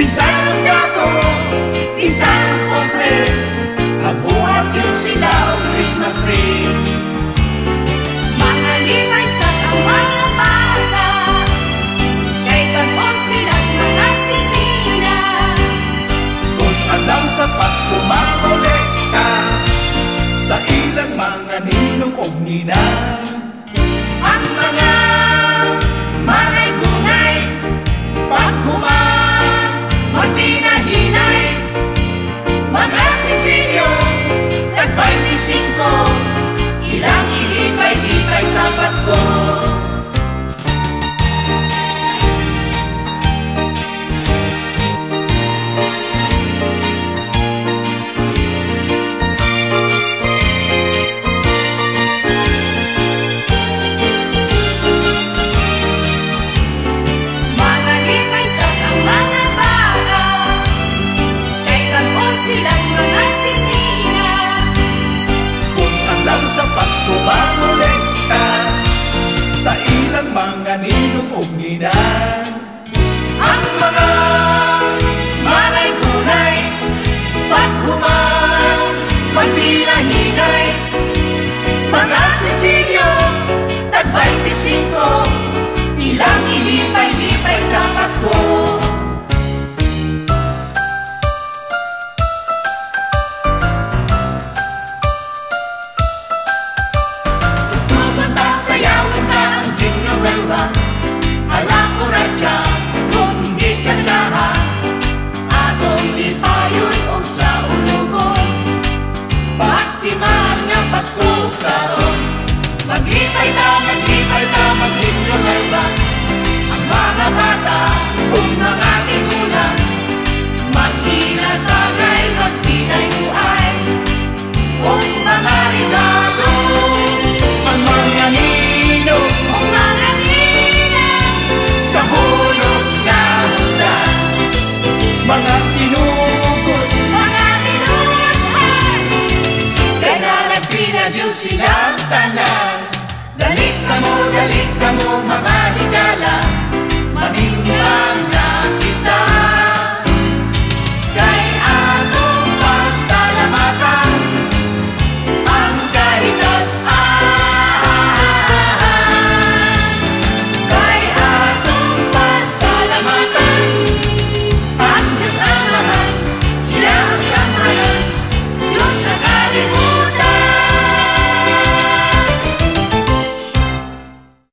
Isang gato, isang kopre Magbuhat yung silaw Christmas tree. Mga limay sa kamay sa Pasko makolekta Sa ilang mga ninong o ninang kuminan Ang mga manay tunay Paghumaw, magbilahinay. Mga Sicilyo, tagbay pisinko silang tanan. Dalit na mo, dalit na mo, mga higa